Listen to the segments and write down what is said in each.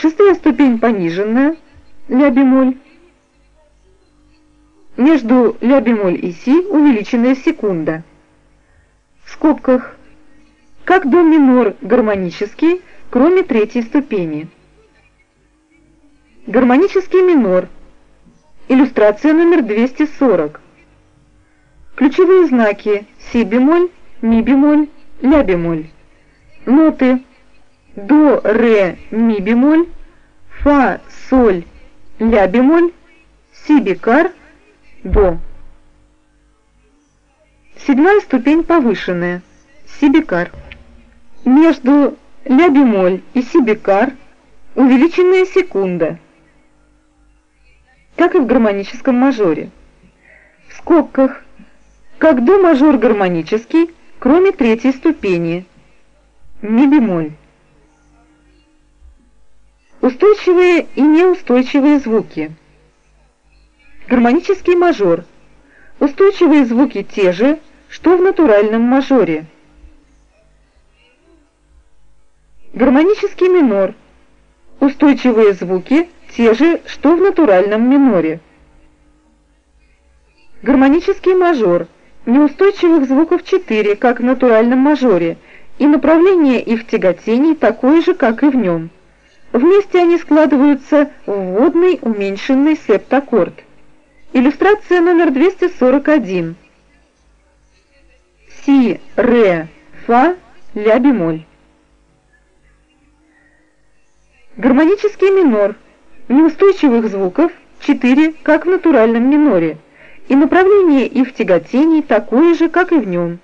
Шестая ступень пониженная, ля бемоль. Между ля бемоль и си увеличенная секунда. В скобках. Как до минор гармонический, кроме третьей ступени. Гармонический минор. Иллюстрация номер 240. Ключевые знаки си бемоль, ми бемоль, ля бемоль. Ноты до, ре, ми бемоль, фа, соль, ля бемоль, си бикар, до. Седьмая ступень повышенная, си бикар. Между ля бемоль и си бикар увеличенная секунда, как и в гармоническом мажоре. В скобках, как до мажор гармонический, кроме третьей ступени, ми бемоль. Устойчивые и неустойчивые звуки. Гармонический мажор. Устойчивые звуки те же, что в натуральном мажоре. Гармонический минор. Устойчивые звуки те же, что в натуральном миноре. Гармонический мажор. Неустойчивых звуков 4, как в натуральном мажоре, и направление их тяготений такое же, как и в нем. Вместе они складываются в вводный уменьшенный септаккорд. Иллюстрация номер 241. Си, ре, фа, ля бемоль. Гармонический минор. Неустойчивых звуков 4, как в натуральном миноре, и направление их тяготений такое же, как и в нем.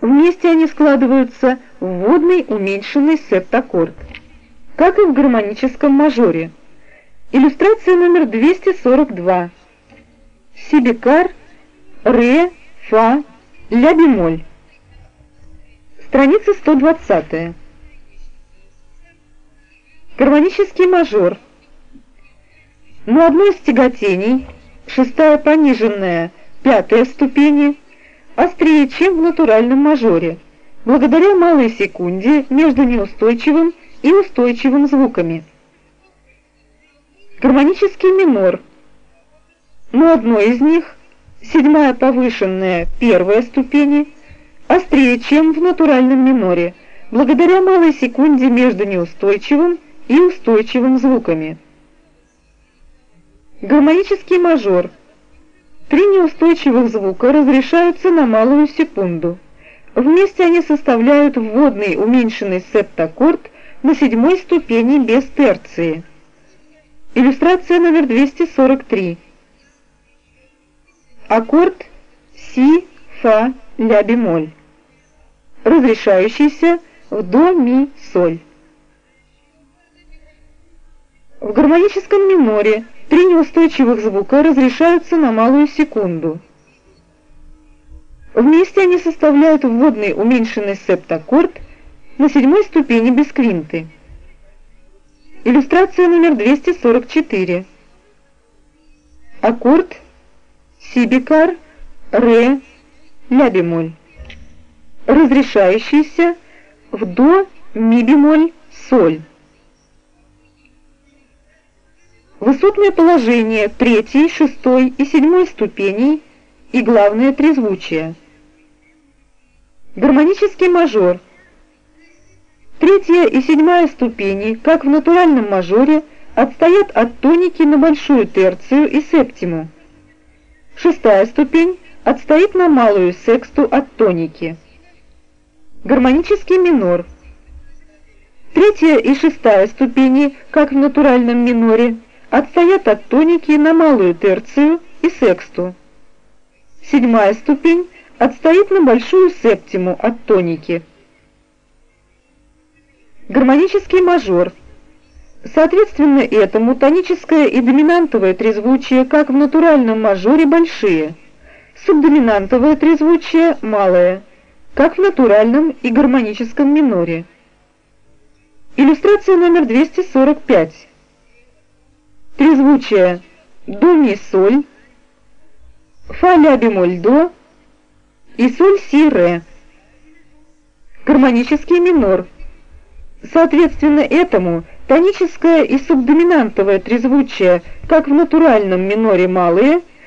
Вместе они складываются в вводный уменьшенный септаккорд как и в гармоническом мажоре. Иллюстрация номер 242. Си бикар, ре, фа, ля бемоль. Страница 120. Гармонический мажор. Но одно из тяготений, шестая пониженная, пятая ступени, острее, чем в натуральном мажоре, благодаря малой секунде между неустойчивым и устойчивым звуками. Гармонический минор. Но одно из них, седьмая повышенная первая ступени, острее, чем в натуральном миноре, благодаря малой секунде между неустойчивым и устойчивым звуками. Гармонический мажор. Три неустойчивых звука разрешаются на малую секунду. Вместе они составляют вводный уменьшенный септаккорд на седьмой ступени без терции. Иллюстрация номер 243. Аккорд си, фа, ля бемоль, разрешающийся в до, ми, соль. В гармоническом миноре три неустойчивых звука разрешаются на малую секунду. Вместе они составляют вводный уменьшенный септаккорд на седьмой ступени без квинты. Иллюстрация номер 244. Аккорд си бикар, ре, ля бемоль, разрешающийся в до, ми бемоль, соль. Высотное положение третьей, шестой и седьмой ступеней и главное трезвучие. Гармонический мажор – Третья и седьмая ступени, как в натуральном мажоре, отстоят от тоники на большую терцию и септиму. Шестая ступень отстоит на малую сексту от тоники. Гармонический минор. Третья и шестая ступени, как в натуральном миноре, отстоят от тоники на малую терцию и сексту. Седьмая ступень отстоит на большую септиму от тоники. Гармонический мажор. Соответственно этому тоническое и доминантовое трезвучие, как в натуральном мажоре, большие. Субдоминантовое трезвучие малое, как в натуральном и гармоническом миноре. Иллюстрация номер 245. Трезвучие до ми соль, фа ля бемоль до и соль си ре. Гармонический минор – Соответственно этому Тоническое и субдоминантовое трезвучие, как в натуральном миноре малые –